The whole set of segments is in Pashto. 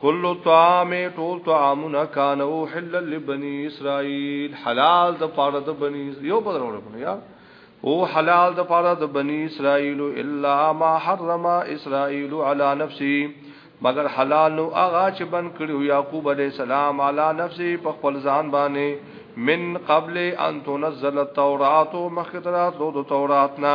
کل طعام ټول طعامنا کان او حل لبنی اسرائیل حلال د پاره د بنی یو بدر ورکو یا او حلال د پاره د بنی اسرائیل الا ما حرم اسرائیل علی نفسی مگر حلال نو اغا چې بن کړو یعقوب علی السلام علی نفسی په خپل ځان باندې من قبل ان تنزل التوراۃ مخکرات لو د تورات نه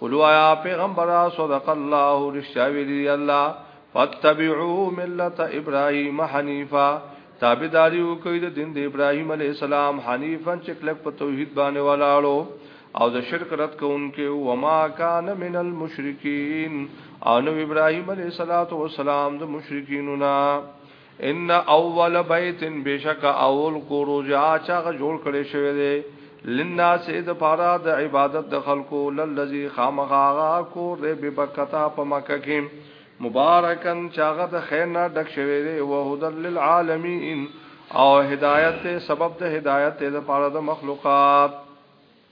قلوا یا پیغمبر صدق الله رشتیا ویلی الله فتبعوا ملت ابراهیم حنیفا تابعداري وکړي د دین د ابراهیم علی السلام حنیفا چې کلک په توحید باندې ولاړو او د شرک رد کوونکې و ما کان من المشرکین او نو ابراهیم علیه السلام د مشرکینو نه ان اول بیت بشک اول کورو جا چاغ جوړ کړي شوی دی للناس د پارا د عبادت د خلکو للذي خامغاغا کو ر به بکتا په مکه کې مبارکن چاغه د خیر نه ډک شوی دی او هدل للعالمین او هدایت سبب د هدایت د پارا د مخلوقات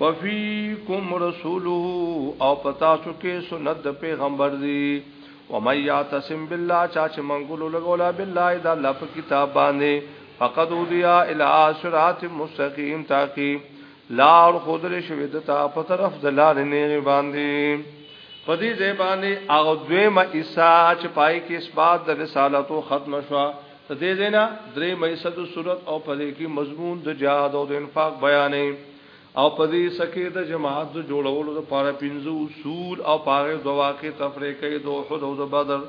وفیکم رسوله او پتا سو کې سنت د پیغمبر دی و مې یاتسم بالله چا چې منګولو لګولا بالله دا الله په کتاب باندې فقد اودیا الی صراط مستقیم تاکي لار خودل شوی د تا په طرف د لار نه باندې په دې ځای باندې هغه دویمه عیسی چې پای کې اثبات د رسالت او ختم شو ته دې نه درې مې صد صورت او په دې کې مضمون د جهاد او د انفاق بیانې او په دې سکه د جماعت د جوړولو لپاره پنځه اصول او پاره د واقع تفریق کوي د احد او د بدر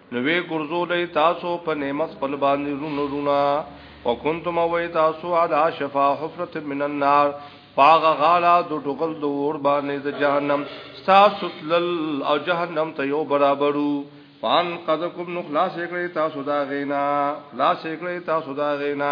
نو وی ګرځولې تاسو په نعمت خپل باندې رونو رونا وکنتم وی تاسو علا شفا حفرت من النار پاغه غالا د ټغل د اور باندې د جهنم تاسو تل او جهنم ته یو برابرو فان قدکم نو خلاص کړی تاسو دا غینا خلاص کړی تاسو دا غینا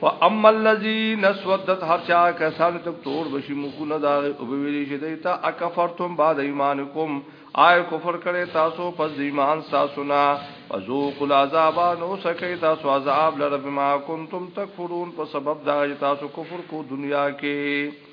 فاما الذين سودت هر چا کسان ته تور بشي مخونه دا او ویلي چې دیتا اکفرتم بعد ایمانکم آی کفر کړي تاسو پس د ایمان تاسو نه فذوق العذاب نو سکه تاسو عذاب لره بما کنتم تکفرون په سبب دا چې تاسو کفر کو دنیا کې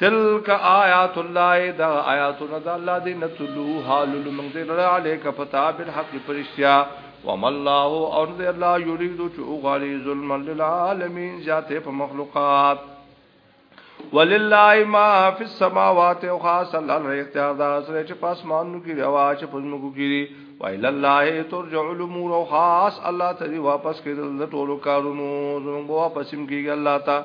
تلک آیات الله دا آیاتنا دا الله دی نتلو حال لمن دی لرا علیک پتا بالحق پرشتیا وم الله او دی الله یرید چو غاری ظلم للعالمین ذاته په مخلوقات ولله ما فی السماوات او خاص الله اختیار دا سره چې پاسمانو کې روا چې پزمکو کې و الی الله ترجع الامور او خاص الله ته واپس کېدل ټولو کارونو زموږ واپسیم کېږي الله تعالی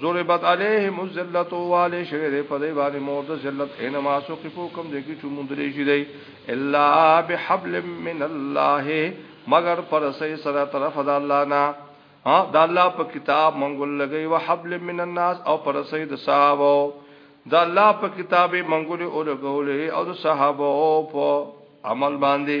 ضربت علیهم الذلت والی شوی دی په دې باندې مور د ذلت انما سقفو کم دې کې چې مونږ درې شي دی الا بحبل من الله مگر پر سې سره طرف د الله نه ها د الله په کتاب مونږ لګي او حبل من الناس او پر سې د صحابه د الله په کتابه مونږ له اولګولې او د صحابه او په عمل باندې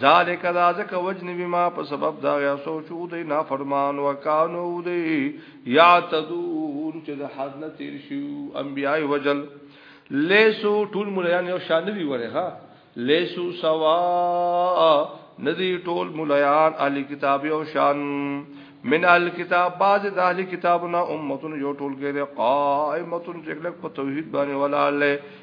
ذالک دا ځکه وجنی بما په سبب دا یا سوچو دی نافرمان وکانو دی یا تدون چې د حد نه تیر شو انبیای وجل لیسو ټول مليان یو شان دی وره ها لیسو سوا ندی ټول مليان علی کتاب یو شان من ال کتاب باز د اهل کتابنا امتون یو ټول کې قائمتون چې کلک په توحید باندې ولاله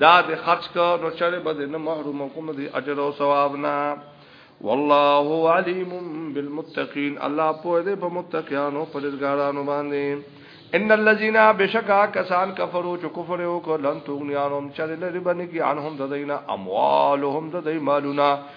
دا د خرج کو نو چره به نه محروم کوم دی اجر او ثواب نه والله علیم بالمتقین الله په دې په متقینانو پرزګارانو باندې ان الذين بشکا کسان کفرو چې کفر وکړ لن تغنيانهم چر لري باندې کې انهم ددینا اموالهم ددی مالونا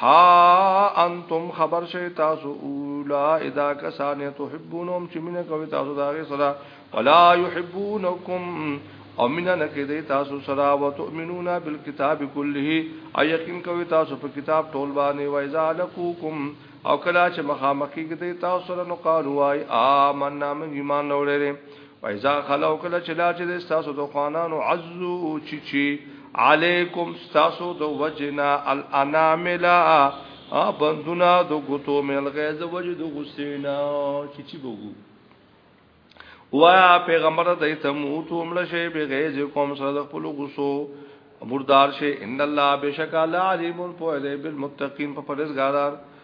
ها انتم خبر شي تاسو اولا اذا کسان تحبونهم چې مینه کوي تاسو داغه سره ولا يحبونكم او مینه نه کوي تاسو سره او تؤمنون بالکتاب كله او یقین کوي تاسو په کتاب ټول باندې وایذا لکوکم او کلا چې مخامخي کوي تاسو سره نو قالوا آمنا من ایمان اورره پیدا خلو کله چې لا چې تاسو د خوانانو عزو چی چی علیکم تاسو د وجنا الاناملا ا بندونه د غوتو مل غیظ وجد غسینا چی چی بوګو وا پیغمبر د تموت عمر شی به غیظ کوم سره د خپل غوسو مردار شی ان الله بشک الله علیم په دې بالمتقین په پرهیزګاران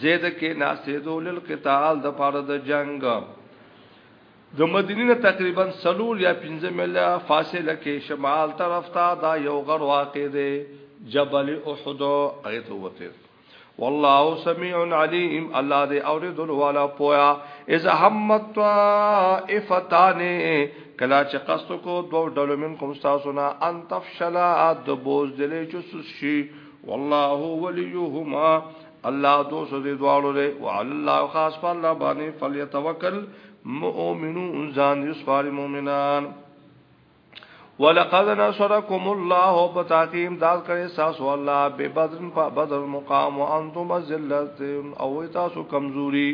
زید کې ناستېدو للقتال د پاره د جنگ د مدینې نه تقریبا سلور یا پنځه میله فاصله کې شمال طرف ته دا یو غر واقع دی جبل احد ایت وته والله سميع عليم الله دې اوریدل والا پویا اذ همت طائفتان کلا چې قصد کو دو ډلو من کوم تاسو نه ان تفشلا د بوز دلې چې سوشي والله وليهما الله دوست دې دواړو دې او الله خاص په الله باندې فلیتوکل مؤمنون ځان یې سپاري مؤمنان ولقد نصركم الله بتاقیم داد کرے ساس والله به بدر په بدر مقام وانتم ذلت او تاسو کمزوري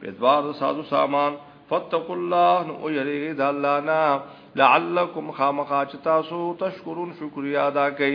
په دوار سازو سامان فتقوا الله نو یریږي د الله نه لعلکم خامخا چې تاسو تشکرون شکریا ادا کړئ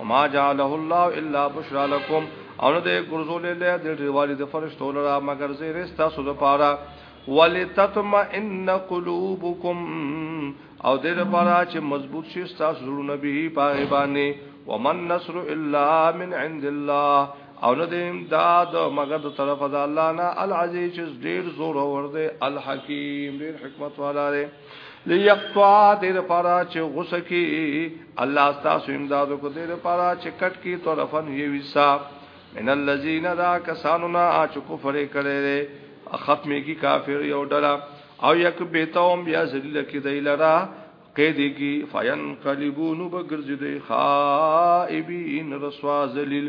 وما جعله الله الا بشرا لكم او نه دې ګرځول له دې ډیوالي د فرشتو لرا مگر زه رستا سود پاره ولتطمئن قلوبكم او دې لپاره چې مضبوط شي تاسو زړه نبی پاره باندې ومن نصر الا من عند الله او نه دې امداد مگر د طرف د الله نه العزیز ډیر زور ور دې الحکیم ډیر حکمت والا دی ليقطع دې لپاره چې غوسه کی الله تاسو امداد کو دې لپاره چې کټ کی طرفن یې وسا من الذين دا کسانو نه چې کفر کړي ختمي کی کافر یو ډلا او یک بیتهم بیا ذلیل کی دی لرا قیدی کی فین قلبونو بگرزی دی خائبین رسوا ذلیل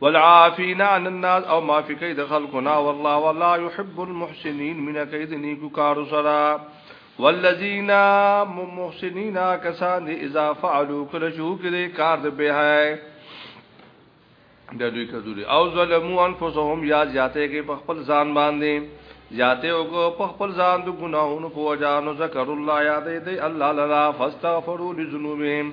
والعافین عن الناس او معافی کوي د خلکو نه والله والله يحب المحسنين من کید نیکو کارو سره والذین محسنین کسان دی اذا فعلوا کل شو کړي کار د به ہے د دوی کذوري او ظلموا انفسهم یا زیاته کې په خپل ځان باندې زیاته او کو په خپل ځان د ګناهونو په وجانو ذکر الله یاد دی الله لرا فاستغفروا لذنوبهم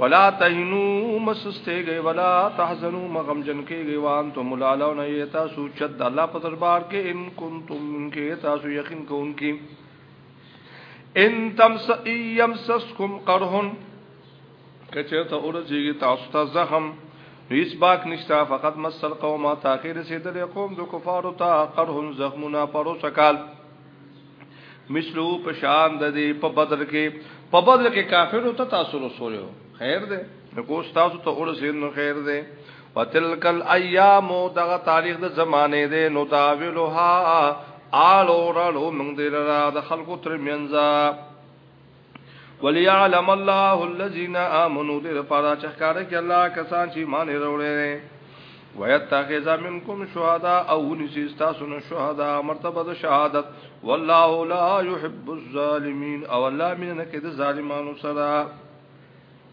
ولا تهنو مسستهږي ولا تحزنو مغمجن کېږي وان ته ملالو نه یې تاسو چد د الله په دربار کې ان کنتم کې تاسو یقین کوونکی ان تم سیم سسکم قرهن کچه ته اورځي تاسو ته زخم هیڅ باک نشتا فقط مسل قومه تاخير سیدل قوم د کفارو ته قرهن زخمونه پروسکال مثلو پشان د دې په بدر کې په بدر کې کافر ته تاسو رسولو خیر دی کو تاسو ته ورسې نو خیر دی وتلک الايام دغه تاریخ د زمانه دی نو داولها آلو رالو موږ دې را د خلکو تر منځه وليعلم الله الذين امنوا دې لپاره چې ښکارا کې الله کسان چې ایمان وروړي ويتخذ منكم شهدا او نسي تاسو نه شهدا مرتبه د شهادت والله لا يحب الظالمين او الله مين نه کې د ظالمانو سره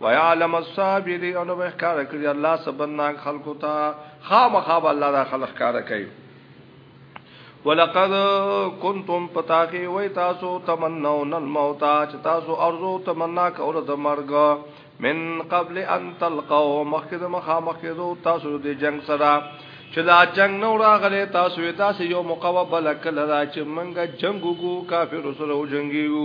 ويعلم الصابرين او به ښکار کړی الله صبرناک خلقو ته خامخا الله دا خلق ښکار کوي ولقد كنتم پتاخي وای تاسو تمنون الموت چې تاسو ارزو تمنا کول د مرګ من قبل ان تلقوا مخکې مخا مخکې دو تاسو د جنگ سره چې دا جنگ نو راغله تاسو تاسو یو مقوبل کله چې منګه جنگ وګو کافر سره وجنګیو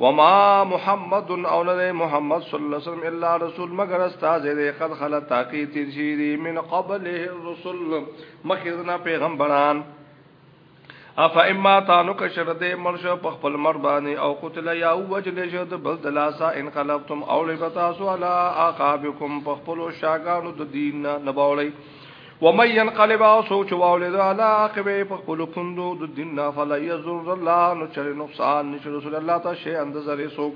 وما محمد او نه محمد صلی الله علیه وسلم الا رسول مگر استاد دې قد خلت تاکي تیر شي دي من قبله الرسل مخزنا پیغمبران افا اما تانو که شرط مرشو په خپل مر باندې او قتل یا وجل شو د بل دلاسا انقلبتم او لبتاسو علا عقابکم په خپل شاګانو د دین نه نباولې ومن ينقلب او سوچ واولد على عقبه په خپل پوندو د دین نه فلا يزر الله نو چر نقصان نشه رسول الله ته شي اند زری سوک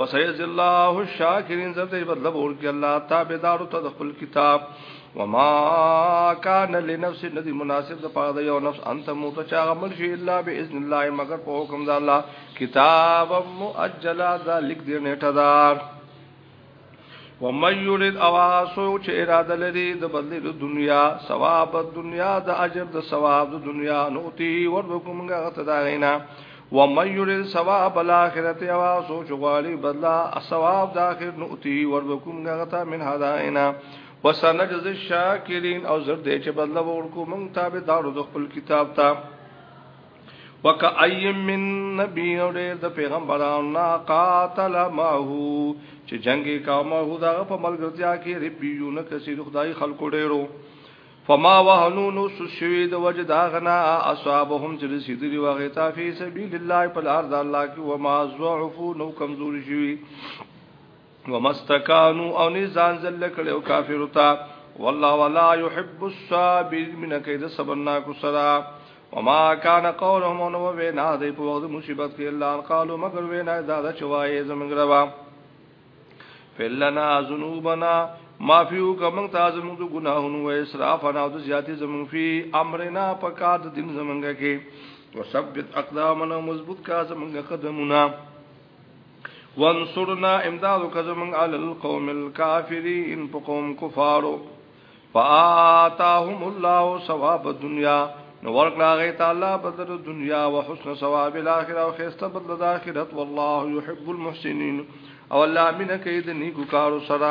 وسيز الله الشاکرین زته بدل ورکی الله تابعدار ته خپل کتاب وما كان لنفس ندی مناسب د پاره د یو نفس انت موت چا عمل شي الا باذن الله مگر په حکم د الله کتاب مؤجلا ذلک دې نیټه دار ومن یرید او هغه څوک چې اراده لري د بدلی د دنیا ثواب د دنیا د اجر د ثواب د دنیا نوتی ورکو مونږه غته دا غینا ومن یرید ثواب الاخرت او هغه څوک چې غواړي بدلا ثواب د اخر نوتی ورکو مونږه غته من هداینا وسنجز الشاکرین او زر دې چې بدلا ورکو مونږ تابع دارو د خپل کتاب ته وک ایم من نبی او ډیر د پیغمبرانو نا قاتل ماهو چې جنگي کامه هو دا په ملګرتیا کې ربیو نه کسي خدای خلکو ډیرو فما وهنو نو سشوی د وجه دا غنا اصحابهم چې رسیدلی واغې تا فی سبیل الله په لار د الله کې وما ضعفو نو کمزوري شوی ومستکانو او نه ځان ذل کړو کافر تا والله ولا يحب الصابر من کید صبرنا کو سرا وما كان قولهم انو وینا دی په وخت مصیبت کې الله قالو مگر وینا دا دا چوای زمنګ روا فلنا ذنوبنا معافیو کوم ته زموږ د ګناهونو او اسراف نه او د زیاتې زموږ فی امرنا پکا د دین زمونږ کې وثبت اقدامنا مضبوط کا زمونږ قدمونه وانصرنا امدادو کزمنگ علی القوم الكافرین پا قوم کفارو فآتاهم الله ثواب الدنیا نو ورکړه غي تعالی بدل دنیا او حسن ثواب الاخره او خسته بدل د اخرت والله يحب المحسنين او الله مين کوي د نیکو کارو سره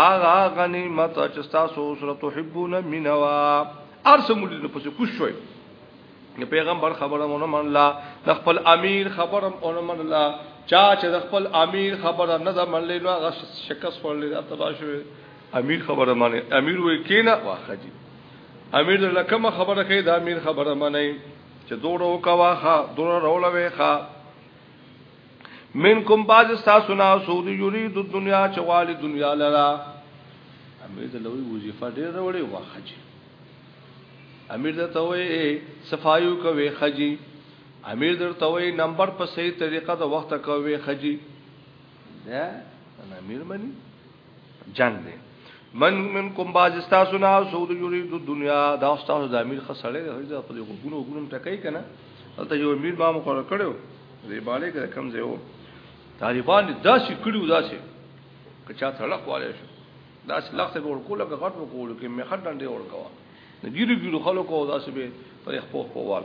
آغا غنیمت چې تاسو سره تحبون منوا ارسمول نو پس کوش شوي نو پیغمبر خبره مونږ منلا د خپل امیر خبره مونږ منلا چا چې د خپل امیر خبره نه ده منلې نو هغه شکست ورلې دا تبا شوی امیر خبره مانی امیر وې کینا واخجی امیر له کومه خبره کوي دا امیر خبره مانی چې دوړو کواخه دوړو رولوي ښا من کوم باز تاسو نه سود یری د دنیا چوالی دنیا لرا امیر ته لوی وظیفه ډیر وړي واخجی امیر ته توي صفایو کوي خجی امیر در توي نمبر په صحیح طریقه د وخت کوي خجی دا امیر منی جنگ دی من من کوم باز استاسو نه سود یوري د دنیا دا استاسو د امیر خسړې د هغه په غوګونو غوګونو ټکای کنه دلته یو امیر ما مقرر کړو دې باندې کړه کم ځای وو طالبان داسې کړیو داسې که چا تړق والے شو داسې لخت به ور کوله که غټ وکول کې مې خټ ډنډې ور کوا نګیرو ګیرو خلکو داسې به پر خپل خپل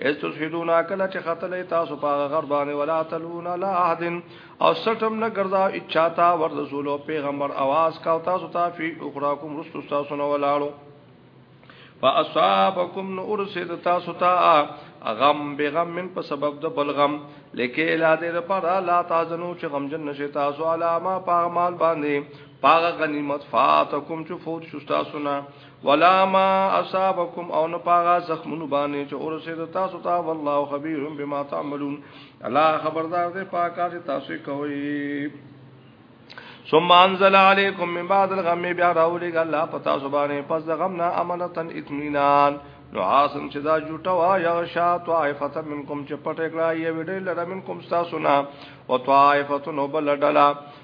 استشهدون کله چې خطلې تاسو په غر باندې ولا تلون لا احد او سټم نه ګرځا اچاتا ور رسول او پیغمبر आवाज کا تاسو ته فی اخراکم رسول تاسو نه ولاړو فاصابکم نور سید تاسو ته غم بغم من په سبب د بلغم لکه لا دې لپاره لا تازنو چې غم جن نشي تاسو علامه پاغمال باندې پاغ غنیمت فاتکم چې فوت شو تاسو نه ولا ما اصابکم او نه پاغا زخمونو باندې چې اورسه تاسو ته والله خبير بما تعملون الله خبردار دی پاکه چې تاسو کوي ثم انزل عليكم من بعد الغم بیا راولېګ الله پتا سبحانه پس د غم نه امنتن اطمینان نو حاصل چې دا جوټه وا یا شا طائفه منکم چې پټه کړه یې ویډل لرمنکم تاسو نه او طائفه نو بل ډلا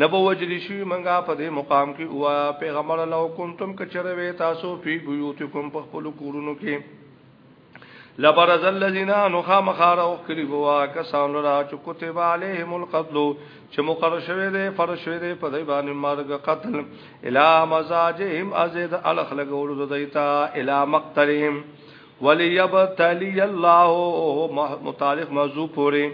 نبو وجل شي منګه په دې مقام کې اوا پیغمبر لو کنتم کچروي تاسو په بيوتکم په خپل کورونو کې لبرز الذين نخا مخاره او کلی بوا کسان را چې كتب عليهم القتل چې مقرر شوی دی فرض شوی دی په دې باندې مرګ قتل الا مزاجهم ازيد الخلق ورد دیتا الا مقتلهم وليبتلي الله متعلق موضوع پوری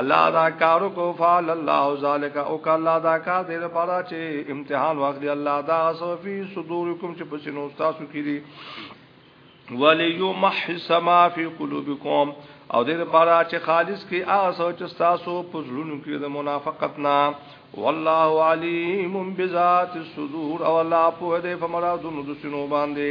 الله دا کارو کو فعل الله ذالک او ک الله دا کار دې لپاره چې امتحان واخلي الله دا صفی صدورکم چې پس نو تاسو کړي وليو محس ما فی قلوبکم او دې لپاره چې خالص کې هغه سوچ تاسو په زړونو کې د منافقت نه والله علیم بذات الصدور او الله په دې فمرادونو د سينو باندې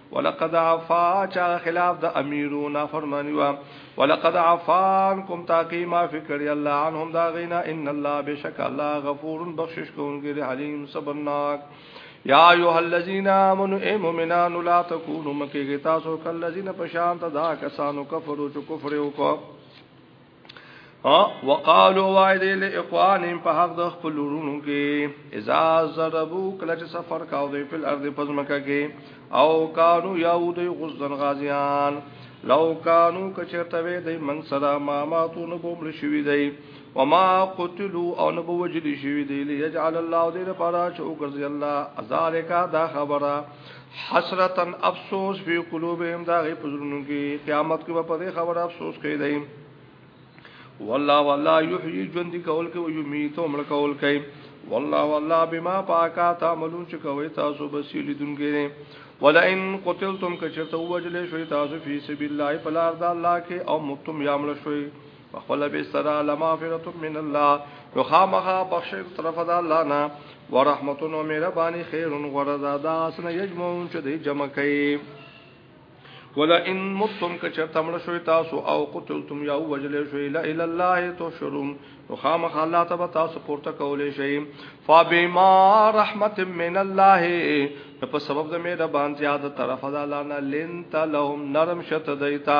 ولقد عفا چا خلاف د امیرون فرمانی وا ولقد عفان کوم تاکي ما فکر الله عنهم دا غینا ان الله بشک الله غفور بخشش کوونکی دی حلیم صبرناک یا ایها الذین آمنوا ای مومنان لا تکونوا مکه تاسو کله ذین پشان ته دا کسانو کفرو چې کفر وکړو ها وقالو وای دی له اخوانهم په حق د خپل ورونو کې اذا ضربو کله چې سفر کاو دی په ارض پزمکه کې او کانو یاود غزن غازیان لو کانو کچرته وی دی من صدا ما ماتو نه بومل شوی دی وما قتلوا او نه بوجل شوی دی ليجعل الله دې لپاره چې او ګرځي الله ذالک دا خبره حسرتا افسوس فی قلوبهم دا غي پزرونو کې قیامت کې په دې خبره افسوس کوي دی والله والله یحیی جون دی کول کې او یمیت عمر کول کوي والله والله بما پاکا تعملون چې کوي تاسو بصیر لیدونکي ولئن قتلتم کچرته وجل شوي تاسو فی سبیل الله فلا ارض الله کې او متم یامل شوي فخل بسر على مغفرة من الله نو خامخا بخشی طرف د الله نه ورحمتون و مهربانی خیر غرضا دا اسنه یجمعون چې دی جمع کوي ولا ان متم ک چرته مړ شوي تاسو او قتلتم یا وجل شوي لا الا الله تشرون نو خامخ الله تبا تاسو پورته کولې شي فبما رحمت من الله په سبب د مهربان زیاده طرف د الله نه لنت لهم نرم شت دیتا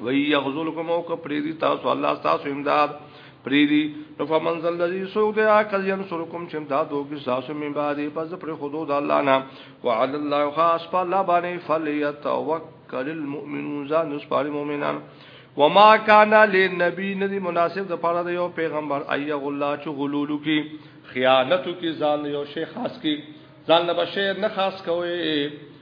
وی یغزلکم او کپریدی تاسو الله تاسو امداد پریدی نو فمن ذل الذی سوق دیا کز ینصرکم چم دا دو کی ساسو من بعد پس پر حدود الله نا وعلى الله خاص په الله باندې فلیتوکل المؤمنون ذا نسپار مؤمنان وما کان للنبی ندی مناسب د پاره د یو پیغمبر ایغ الله چ غلولو کی خیانتو کی ځان یو شیخ خاص کی ځان نه بشه نه خاص کوي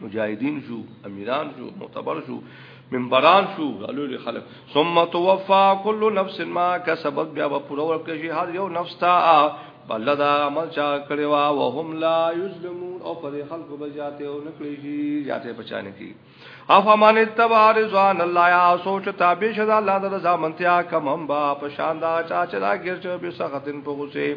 مجاهدین شو امیران شو معتبر شو منبران شو غلول خلق ثم توفى كل نفس ما كسبت بیا په پوره ورکه شي هر یو نفس تا بل دا عمل چا کړی وا وهم لا یظلمون او پر خلق به جاته او نکړي شي جاته بچانه کی افمان اتبع رضوان الله یا سوچ تابع شدا الله د رضا منتیا کم هم با په شان دا چا چرا ګرځو به سختن په غصه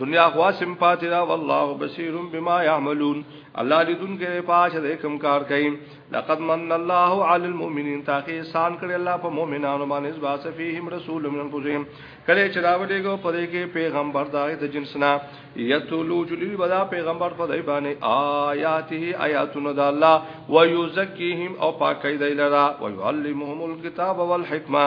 دنیا خوا سم پاتې دا والله بصیر بما يعملون الله دې دن کې پاش دې کم کار کوي لقد من الله على المؤمنين تاکي سان کړي الله په مؤمنانو باندې باس فيهم رسول من انفسهم کله چې راوړيګو په دې کې پیغمبر دا د جنسنا یتلو جلی بدا پیغمبر په دې باندې آیاته آیاتونه د الله ويزکیهم او پاکي دی لرا ويعلمهم الكتاب والحکمه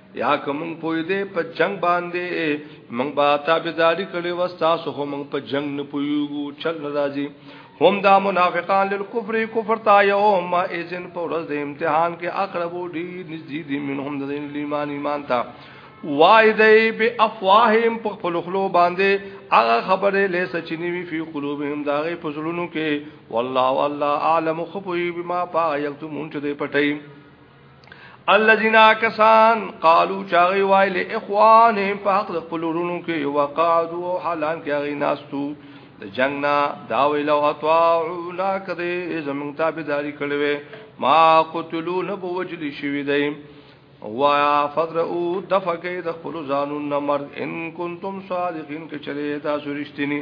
یا که مونږ پوی دی په جنگ باندې مونږ با تابعداري کړي وستا سو خو مونږ په جنگ نه پویو چل ناراضي هم دا منافقان للکفر کفر تا یوم اذن پر ورځ د امتحان کې اقربو دی نزدې دي منهم د ایمان ایمان تا وای دی به افواههم په خپل خلو باندې هغه خبره لیس چنیوی فی قلوبهم داغه پزړونو کې والله والله عالم خفوی بما پا یکتمون چې دی پټی الذين كسان قالوا چاغي وایل اخوانهم په حق خپلورونو کې وقعدوا حالان کې غي ناستو د جنگ نه دا ویل او اطاعوا لا کده زمون تابعداري کړوي ما قتلوا نبو وجل شوی دی وایا فدرو دفقه د خپل ځانون مرد ان کنتم صادقین کچره تاسو رښتینی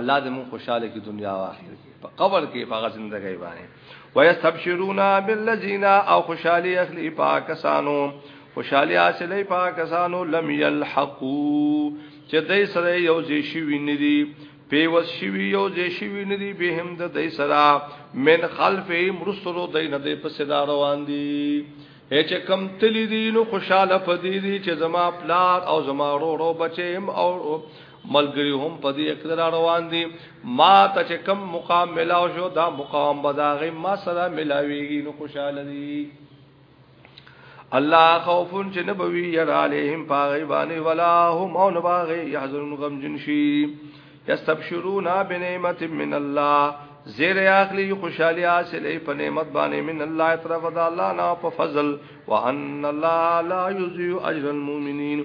الله دې مون خوشاله کی دنیا او آخرت په قبر کې په زندګۍ باندې ويستبشرون بالذین او خوشالي اخلي پاکستانو خوشالي حاصلې پاکستانو لم يلحقو چې دې سره یو ځای شي ویني پیوس شوی یو ځای شوی ندی به هم د دې سره من خلف مرسلو دین دې په صدا روان دي هیڅ کم تلی دین خوشاله پدې دي چې زما پلار او زما ورو بچیم او ملګری هم په دې اقدار روان دي ما ته چې کم مقام ملاو شو دا مقام بداغه ما سره ملاويږي نو خوشاله دي الله خوف چې نبوي ير عليهم پاغي باندې ولا هم او نباغي يحزن غم جنشي يستبشرون بنعمت من الله زیر اخلی خوشحالی حاصل په نعمت باندې من الله طرف د الله نه په فضل وان الله لا یضيع اجر المؤمنین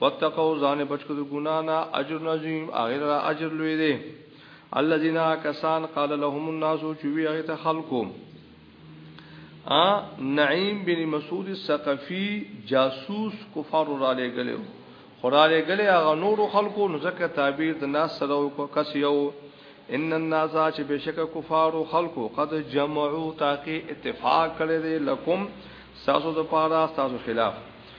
واتقوا ځان بچ کړو ګنا نه اجر عظیم اغیر را اجر لوی دی الذين کسان قال لهم الناس چوي هغه ته خلقو ا نعیم بن مسعود الثقفی جاسوس کفار را لګلو خورا لګلې هغه نور خلکو نو ځکه تعبیر د ناس سره کو کس یو ان الناس چې بشک کفار خلکو قد جمعو تاکي اتفاق کړي دي لکم ساسو د پاره ساسو خلاف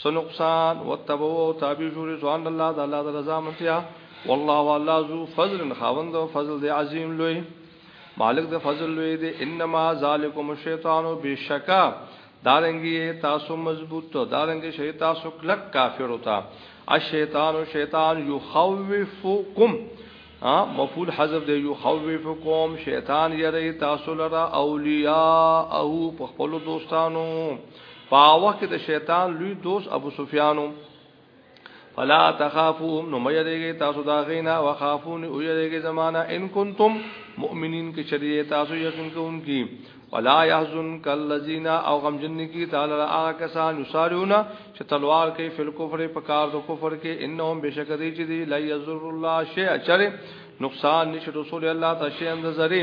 څه نقصان وتبو او تابع شو رضوان الله د الله د رضا منتیا والله والله ذو فضل خاوند او فضل دی عظیم لوی مالک د فضل لوی دی انما ذالکم الشیطان بشکا دارنګي تاسو مضبوط ته دارنګي شي تاسو کلک کافر وتا الشیطان شیطان یخوفکم ها مفعول حذف دی یخوفکم شیطان یری تاسو لرا اولیاء او په خپل دوستانو پاوه کې د شیطان لوی دوست ابو سفیانو فلا تخافوهم نو مېریږي تاسو دا غینا وخافون او یریږي زمانہ ان کنتم مؤمنین کې شریعه تاسو یقین کوونکی ولا يحزنك الذين او غمجن کی تعالی هغه کسان یسارون چې تلوار کوي فل کفر په کار د کفر کې انهم بشکدی چې دی لا یزر الله شیء چر نقصان نشي رسول الله تعالی اند زری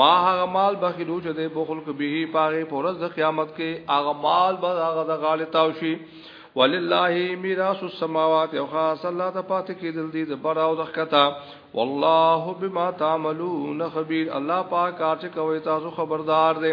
ما هغه مال بخیلو چې د بخل کو به پاغه پورز د قیامت کې هغه مال به هغه د غاله تاو شي ولله میراث السماوات او خاص الله ته پات کې دل دي د بر او د خطا والله بما تعملون خبير الله پاک کار چې کوي تاسو خبردار دی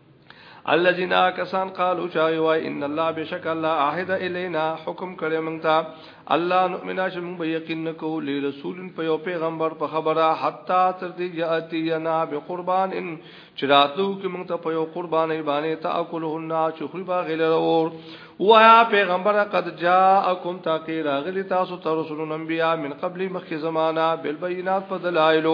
الذين كسان قالوا شايوا ان الله بشك الله عهد الينا حکم کړي مونږ ته الله نؤمنا چې مونږ به یقین نکو لرسول په یو پیغمبر په خبره حتا تر دې یاتی ینا بقربان ان چې راتلو کې مونږ ته په یو قربانې باندې تاکلو النا چې خو به غلرور وایا پیغمبر قد جاءکم تاکي راغلی تاسو تر رسول انبیاء من قبل مخکې زمانہ بالبينات په دلایلو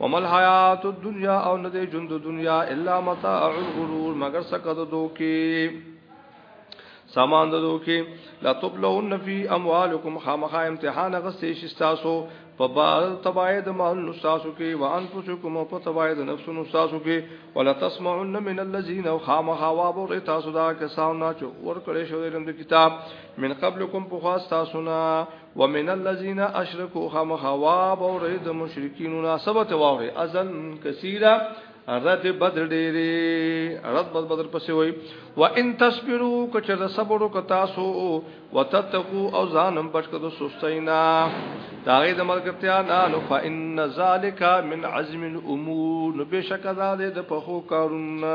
ومل حیات الدنیا او نه دی ژوند دنیا الا متاع الغرور مگر سکه د دوکي سامان د دوکي لا تبلون فی اموالکم خامخا امتحان غسه شي تاسو په بار تباید مال نستاسو کې وانفسکم او په تباید نفس نستاسو کې ولا تسمعن من الذين خامخا وابر تاسو دا کسان نه چې ور کړې شو د کتاب من قبلکم په خاص تاسو نه ومن الذين اشركوا خمخوا بوري د مشرکین مناسبت واوري ازل کثیره رد بدر ډېری رد بد بدر پسې وای و ان تصبروا کچر صبر وک تاسو وتتقو او ځانم بچ کړو سستینا دا غي د ملګرتیا نه نو فإن ذالک من عزم الامور نو بشک دا د پخو کارونه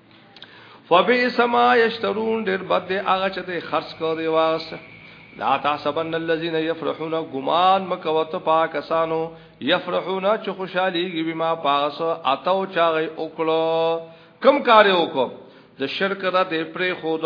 فبئس ما یشترون ډیر بد دی هغه چې ته خرڅ کړو دی واسه لا تحسبن الذين يفرحون غمان مکوت پاکستانو يفرحون چې خوشاليږي بما پاس اتو چاغي وکړو کم کار وکړو د شرک را دې پرې خود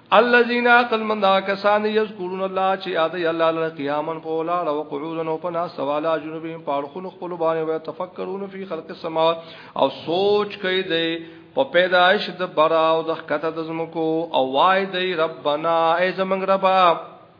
الذين عقل من دا کسان یذکرون الله چې یاد ی الله لپاره قیامن په ولاړ او قعودن او پنا سوالا جنوبین پاړخون خپل باندې وي تفکرون فی خلق السماوات او سوچ کوي دی په پیدائش د برا او د خطه د زمکو او وای دی ربنا ای زمنګ ربا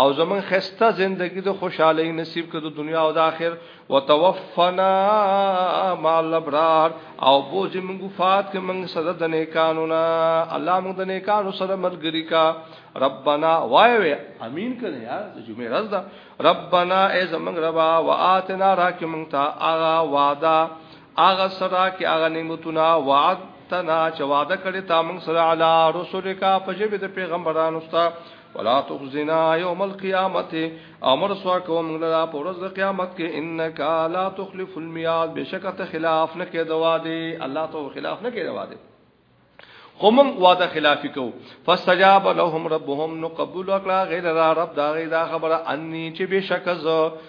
او زمون خسته زندگی د خوشحالی نصیب کړه د دنیا او د آخر وتوفنا مع الابرار او بوج موږ فات کې موږ سره د نیکانو نه الله موږ د نیکانو سره ملګری کا ربنا وای وای امین کړه یار د جمعې ورځ ده ربنا ای زمون ربا واتنا راکه موږ ته اغا وعده اغا سره کې اغا نعمتونه وعد تنا چې وعده کړی تا موږ سره علی رسولک په جبه د پیغمبرانو سره ولا تخزنا يوم القيامت امر سوا کوم لرا پر ورځ قیامت کې انک لا تخلف الميعاد بشکته خلاف نه کې دوا دی الله تو خلاف نه کې دوا دی هم وعده خلافی کو فاستجاب لهم ربهم نو قبول وکړه غیر را رب دا غی دا خبره انی چې بشک ز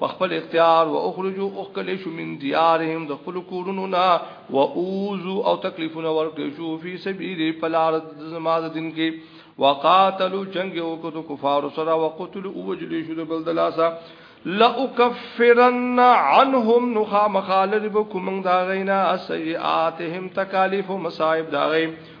په خپل اختیار و اخرجو اخکلی شو من دیارهم د خپل کورونو نا و اوزو او تکلیفونه ورکړي شو فی سبیل پلار زما د دین کې وقاتلو جنگ او کو د کفار سره وقتل او وجل شو د بل دلاسا لأکفرن عنهم نخا مخالر بکم دا غینا سیئاتهم تکالیف و مصائب دا غی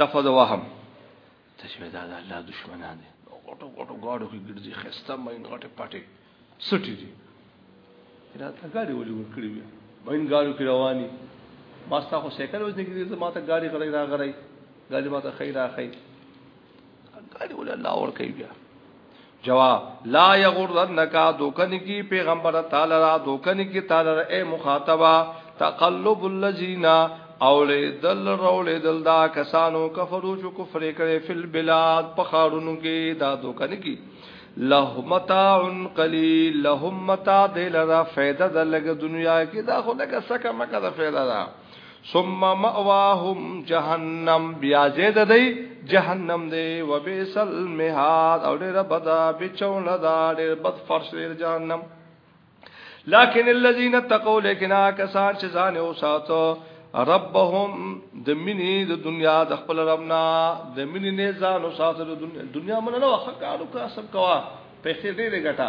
دغه د وهم تشوي دا د الله دشمنان دي غټو غټو غاړو کې ګرځي خسته مې غټه پټه سټي دي دا تا ګاډي ولې ور کړی وي مین ګاډو کې رواني ما ستا خو سیکل وځي کې زما ته ګاډي غړی را غړی ګاډي ما ته خیر اخی کړي ول الله ور کوي بیا جواب لا یغرنک دوکن کی پیغمبر تعالی را دوکن کی تعالی اے مخاطبا تقلب الذین اولی دل رولی دل دا کسانو کفرو چو کفر کرے فی البلاد پخارونو کی دا دوکن کی لهم متاع قلیل لهم متاع دل را فیدہ دا لگ دنیا کی دا خو لگا سکا مکا دا فیدہ دا ثم مأواهم جهنم بیا زید دی جهنم دی وبئس المهاد او ډیر بدا بچول دا ډیر بد فرش دی جهنم لكن الذين تقوا لكن کسان چې ځان او ساتو ربهم د منی د دنیا د خپل ربنا د منی نه ځان او ساتو د دنیا دنیا من نه وخت کارو کا سب کوا پیسې ډېرې ګټه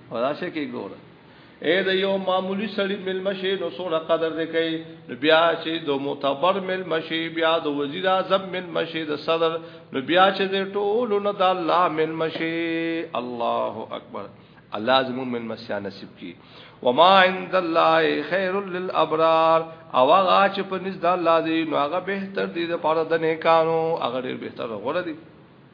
ودا څه کې ګوره اے د یو معمولی سړی ملمشه نو سره قدر دې کوي بیا چې د معتبر ملمشه بیا د وزیر اعظم ملمشه د صدر نو بیا چې د ټولو نه د الله ملمشه الله اکبر الله زموږ ملمسیا نصیب کړي وما عند الله خير للابرار او هغه چې په نزد الله دی نو هغه به تر دې د پاره د نیکانو هغه ډیر به تر غوړه دی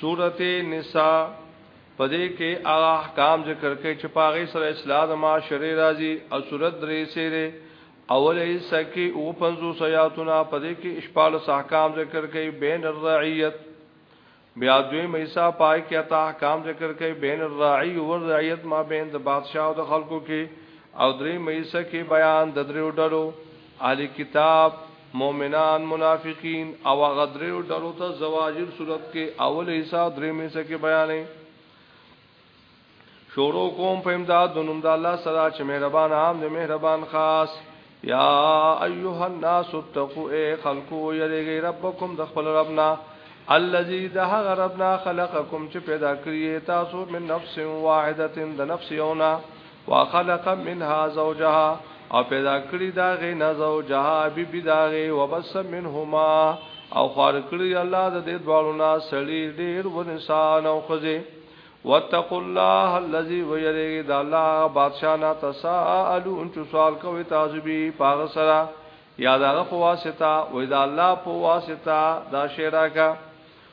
سورته نساء پدې کې هغه احکام ذکر کړي چې پاغه سره اصلاح د معاشره راځي او صورت درې سره اول حصہ کې او پنځو سیاتونه پدې کې اشپال احکام ذکر کړي بین الرعیت بیا دوی مېسا پای کې اتا احکام ذکر کړي بین الرعی او الرعیت ما بین د بادشاہ او د خلکو کې او درې مېسا کې بیان د درې ډلو اهل کتاب، مؤمنان، منافقین او هغه دریو ډلو ته زواجر صورت کې اول حصہ درې مې څه کې بیانې شورو کوم په امداد د نوم د الله سره چې مهربان عام دې مهربان خاص یا ایها الناس اتقوا اے خلقو یریږي ربکم د خپل ربنا الذي ده ربنا خلقکم چې پیدا کړی تاسو من نفس واحده د نفس یونا وخلق منها زوجها او پیدا کړی دا غي نه زوجها بي بي دا غي وبس منهما او خار کړی الله د دې دوالو نه سړي ډېر ونسان او خزه واتقوا الله الذي ويري دا الله بادشاہ نا تسالون چې سوال کوي تاسو به پاغ سره یا دا په واسطه وې دا الله په واسطه دا شعر کا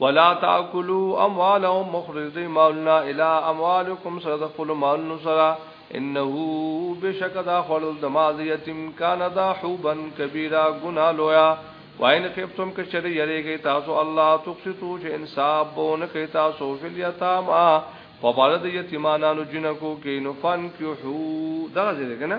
ولا تاكلوا اموالهم مخرج مالنا الى اموالكم صدق المال سرا انه بشک دا خلل د ماز یتیم کان دا حوبن کبیره ګنا لویا واین خفتم ک چر یریږي تاسو الله تقسطو چې انصاف بونه کوي تاسو فل یتاما په بار د یتیمانو جنکو کې نو فن کیو دا ځای کنه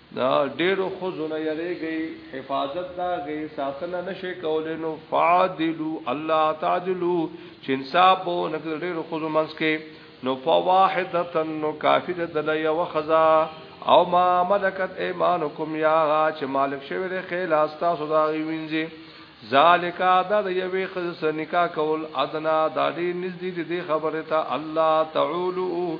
دا ډیرو خزو نه یریږي حفاظت دا غي ساتنه نشي کولای نو فادلو الله تعدلو چې انصاف وو نه ډیرو خزو منس کې نو فواحدتن نو کافی د دل یو خزا او ما ملکت ایمانکم یا غا چې مالک شوی د خیل استا صدا غي وینځي ذالکا دا د یوې خزې سره نکاح کول ادنا دا دې نږدې دې خبره ته الله تعالی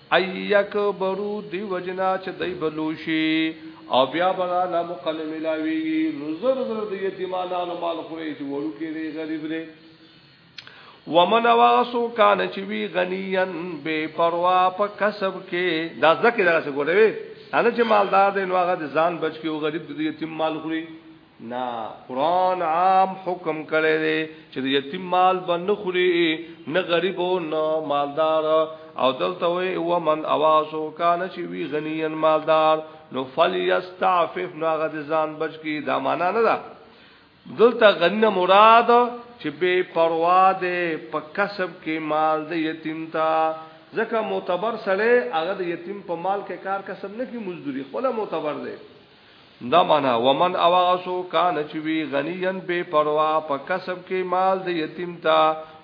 ایک برو دی وجنا چې دای بلوشي او بیا برا لا مقل ملاویږي نو زر زر د یتیمانو مال خوري چې ورو کې دی غریب دی ومن واسو کان چې وی غنیان بے پروا په کسب کې دا ځکه دا څه ګوروي انا چې مالدار دی نو هغه ځان بچ کې او غریب دی یتیم مال خوري نه قران عام حکم کړی دی چې د یتیم مال باندې خوري نه غریب او نه مالدار او دلته وي او من اواسو کان چې وی غنیان مالدار نو فلیستعفف نو هغه ځان بچ کی دا معنا نه ده دلته غنه مراد چې بے پروا ده په کسب کې مال د یتیم تا ځکه معتبر سره هغه د یتیم په مال کې کار کسب نه کی مزدوری خپل معتبر ده دا معنا ومن اواغسو کان چوي غنيان بے پروا په کسب کې مال د یتیم تا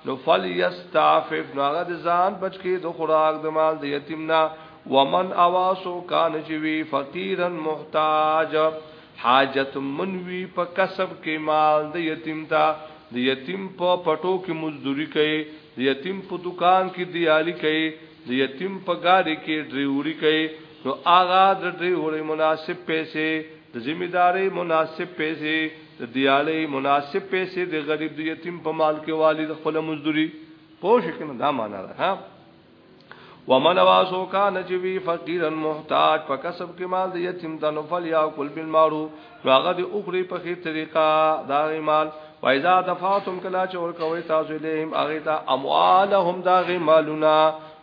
نو فل یستعفف نو هغه د ځان بچ کې د خوراک د مال د یتیم نه ومن اواغسو کان چوي فقيرا محتاج حاجت منوي په کسب کې مال د یتیم تا د یتیم په پټو کې مزدوري کوي د یتیم په دکان کې دیالي کوي د یتیم په ګاډي کې ډریوري کوي نو هغه د ډریورۍ مناسب پیسې، د ذمه دارۍ مناسب پیسې، د دیالۍ مناسب پیسې د غریب د یتیم په مال کې والي د خپل مزدوري پوه شي کنه دا معنا ده ها ومن واسو کان چې وی فقیرن محتاج په کسب کې مال د یتیم د نفل یا کل بالمعروف نو هغه د اوخري په خې طریقه دا مال وایذا دفعتم کلا چې ور کوي تاسو لهم هغه ته اموالهم دا غي مالونه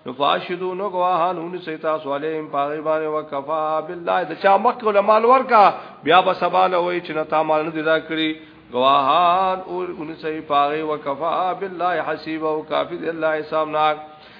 نو فاشدو نو گواهانون سیتا سوالیم پاغی باندې وکفا بالله د چا مخ کول مال ورکا بیا به سباله وای چې نه تا مال نه دیدا کړی گواهان او ان سی پاغی وکفا بالله حسیب او کافی الله حساب ناک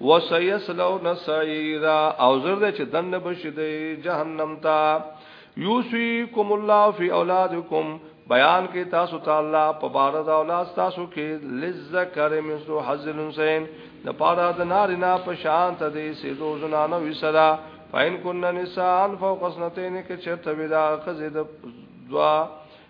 وسيسلون سعيرا او زر دې چې دنه بشي د جهنم تا یوسیکم الله فی اولادکم بیان کې تاسو تعالی په بار د اولاد تاسو کې لذکر مثل حظ الانسان د پاره د نارینا په شان ته دې سیدو زنانو وسرا فین کن نسان فوق سنتین کې چرته ودا خزید دوا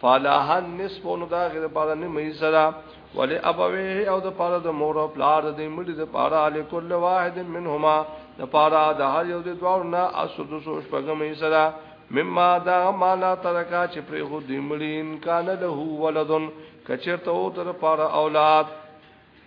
فلاحا نصف نو دا غیر پاره نه مې سره ولی ابوه او د پاره د مور او پلار د مړي د پاره علی کل واحد منهما د پاره د هر یو د دوار نه اسو د سوش پغمې سره مما دا مالا ترکا چې پر خو د مړي ان کان له ولدن کچرته او تر پاره اولاد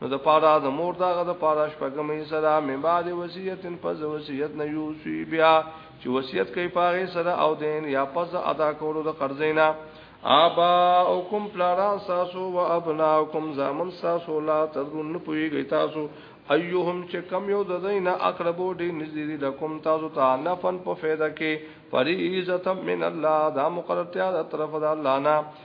نو د پاره د مور داغه د پاره شپږم یې سره من بعد وصیت پس وصیت نه یو سی بیا چې وصیت کوي پاره سره او دین یا پس ادا کولو د قرضینا ابا او کوم پلاران ساسو و ابناکم زامن ساسو لا تدرون پویږي تاسو ایهم چې کم یو د دین اقربو دی نزدې لکم تاسو ته نفن په فایده کې فریضه من الله دا مقررتیا د طرف د الله نه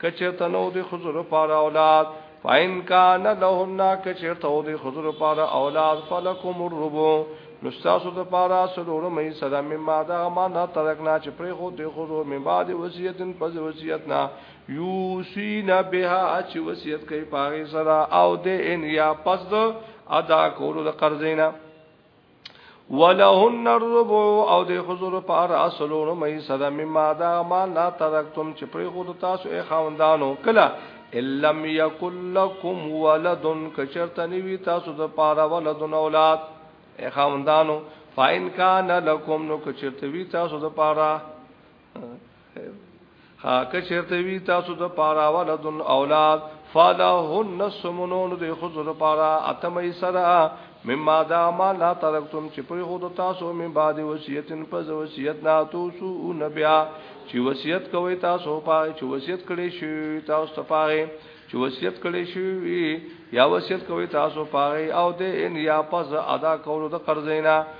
کچرته نو د خزر پار اولاد فاین کان لهن کچرته او د خزر پار اولاد فلکم الربو نو تاسو د پارا سلور مې سلام مې ما دا ما نه ترکنا چې پرې خو د خزر مې بعد وصیتن پس وصیت نه یوسینا بها چې وصیت کوي پاره سره او د ان یا پس د ادا کولو د قرضینا ولهن الربع او د حضور پر اصلونو مې صدا مما دا ما لا ترکتم چې پر خود تاسو ای خاوندانو کلا لم یکل لکم ولد کچرته نیوی تاسو د پاره ولد اولاد ای خاوندانو فاین کان لکم نو کچرته وی تاسو د پاره ها که چرته وی تاسو د پارا ولدن اولاد فلهن سمنون د خزر پارا اتمې سره مما دا ما لا ترکتم چې پر خود تاسو من بعد وصیتن پس وصیت نا توسو نبیا چې وصیت کوي تاسو پاره چې وصیت کړی شي تاسو ته پاره چې وصیت کړی شي یا وصیت کوي تاسو پاره او د ان یا پس ادا کولو د قرضینا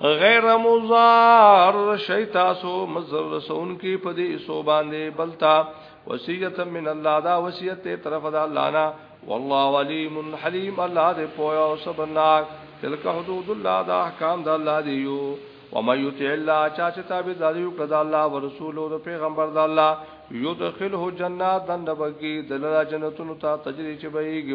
غیر مزار شي تاسو مزر رسون کی په دې سو باندې بلتا وصیت من الله دا وصیت ته طرف دا الله نا والله علیم حلیم الله دې پویا او صبرناک تلک حدود الله دا احکام دا الله دی یو ومن یطع الله چا چې تابع داریو کړه الله او رسول او پیغمبر د الله یدخله جنات دنبکی دللا جنتون تا تجری چې بهیږي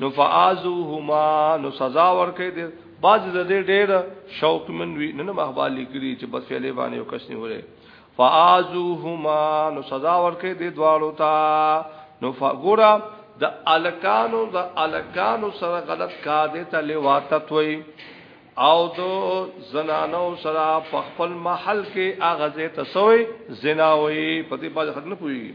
نو فازوهما نو سزا ورکې دې باز د دې ډېر شوق من وی نن مخبال لیکلي چې بس فعلی باندې یو کس نیولې فازوهما نو سزا ورکې دې دواړو ته نو فګورا د الکانو د الکانو سره غلط کار دې ته لواتت وي او د زنانو سره په خپل محل کې اغازه تسوي زنا وي په دې باندې خدمت کوي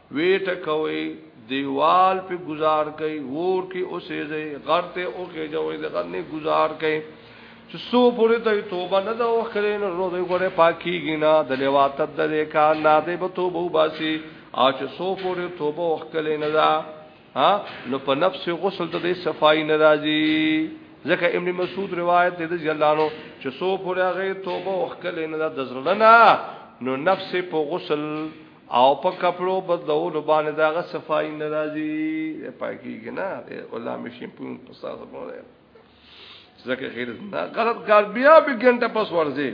ویټه کوي دیوال په گزار کوي ور کې اوسې زي غرته او کې جوړې د غني گزار کوي چې سو پورې د توبه نه دا وکړي نو روزه ګوره پاکي ګنا د لوات د دې کار نه دی به توبه وباسي او چې سو پورې توبه وکړي نه دا ها نو په نفس غسل د دې صفائی ناراضي ځکه ابن مسعود روایت دی چې الله نو چې سو پورې هغه توبه وکړي نه دا د زړه نه نو نفس په غسل او په کپړو بدلولو باندې داغه صفائی ناراضي پاکیږي نه الله مشین په پسا سره ځکه غیر نه غلط کار بیا به ګنټه پس ورځي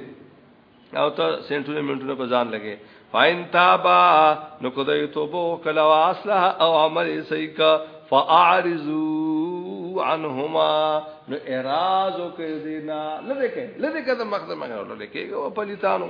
او ته سنټونه منټونه په ځان لګي فاین تابا نو کدی توبه کلا واصله او عمل صحیح کا فاعرضوا عنهما نو اعراض کوي دینا لدې کې لدې کې د مخدمه غره لکه او پلیتانو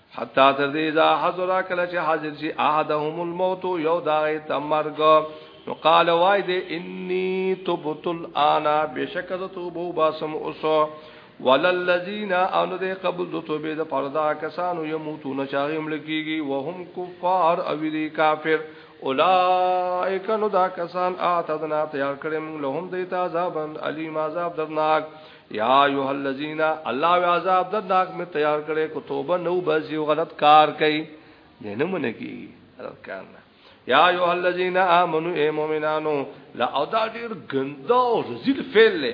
حتا تر دې دا حضور کله چې حاضر شي احدهم الموت یو دا ته مرګ نو قال وای دې انی تبت الان بشک ز توبو باسم اوسو وللذین ان دې قبول د توبې د پردا کسانو یموتون چاغم لکیږي وهم کفار او دې کافر اولائک نو دا کسان اعتدنا تیار کړم لهم دیتا عذابن علیم عذاب درناک یا ایه الذین الله و عذاب دردناک می تیار کړي کو توبه نو بس یو غلط کار کوي نه نه من کی غلط کار نه یا ایه الذین آمنو ای مومنانو لا او دا ډیر ګنده او رزیل فعل له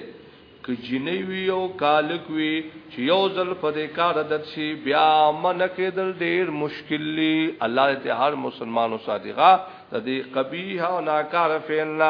ک جنې وی او کالک وی چې یو ځل په دې کار عادت شي بیا من کېدل ډیر مشکل لی الله دې هر مسلمانو صادقه د دې قبیح او ناکار فعل نه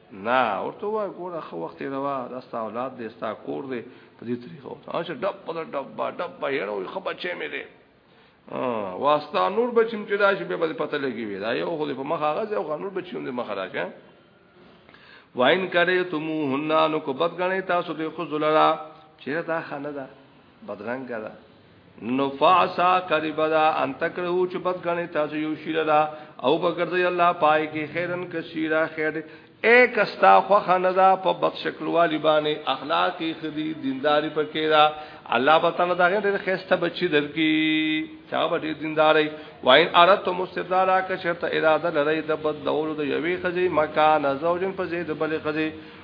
نه ورته وای ګوره خو وخت روا دا ستا اولاد دی ستا کور دی په دې طریقه وته او چې ډب په ډب با ډب په هر وي خبر چې مې دی واستا نور بچم چې دا شي به په پته لګي وي دا یو خو په مخ هغه ځای او نور بچم دې مخ راشه واین کرے تمو هنانو کو بدګنې تاسو دې خو زلرا چیرې دا خانه ده بدرنګ ده نو فاسا قریب دا ان تکرهو چې بد غني تاسو یو شی لرا او بغرضی الله پای کې خیرن کثیره خیر ایک استا خو خندا په بد شکل والی باندې اخلاقی خدي دینداری پکې را الله بتنه دا غیر خسته بچی درکی چا بډې دینداري واین ارت مستدارا که شرط اراده لري د بد دولو د یوې خزي مکان زوجن په زید بل خزي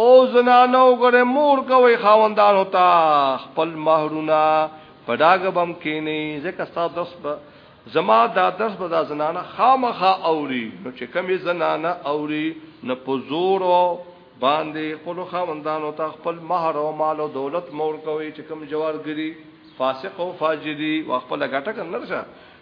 او زنانو غره مور کوي خاوندان ہوتا خپل مہرونه پډاګ بم کینی ځکه ستا درس به زما دا درس به دا زنانه خامخه اوري نو چې کمی زنانه اوري نه پزورو باندې خپل خاوندان او خپل مہر او مال او دولت مور کوي چې کم جوارګری فاسق او فاجری او خپل غټه کنه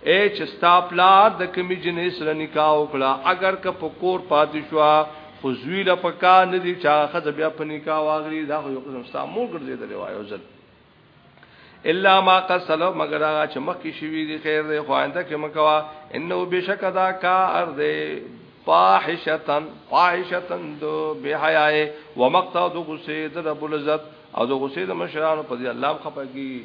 اے چې ستا پلار د کمی جنې سره نکاح وکړه اگر که په کور پاتې شو خو زوی له پکا نه دی چا خزه بیا په نکاح واغلی دا خو یو قسم ستا مور ګرځیدلې وایو ځل الا ما قد سلو مگر هغه چې مخکې شوی دی خیر دی خو آینده کې مکوا انه بشک دا کار دی فاحشتن فاحشتن دو بے حیاء و مقتا دو غصه د رب العزت او دو غصه د مشرانو په دې الله خپګي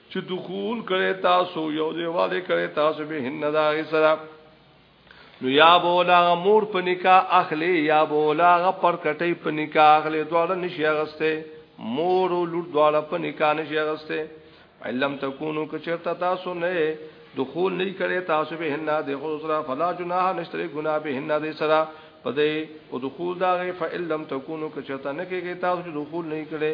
چې دخول کړي تاسو یو دی والے کړي تاسو به هن دا غسرا نو یا بولا مور په نکاح اخلي یا بولا غ پر کټي په نکاح اخلي دواړه نشي غسته مور او لور دواړه په نکاح نشي غسته علم تکونو کچرتا تاسو نه دخول نه کړي تاسو به هن دا غسرا فلا جناح نشتري ګنا به هن دا سرا پدې او دخول دا غي فإن لم تكونوا کچتا نه کېږي تاسو چې دخول نه کړي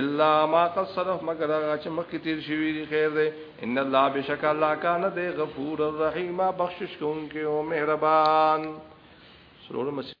الا ما قد صرف مگر هغه چې مخکې تیر شوی دی خیر دی ان الله بشک الله کان دی غفور الرحیم بخشش کوونکی او مهربان سرور مسیح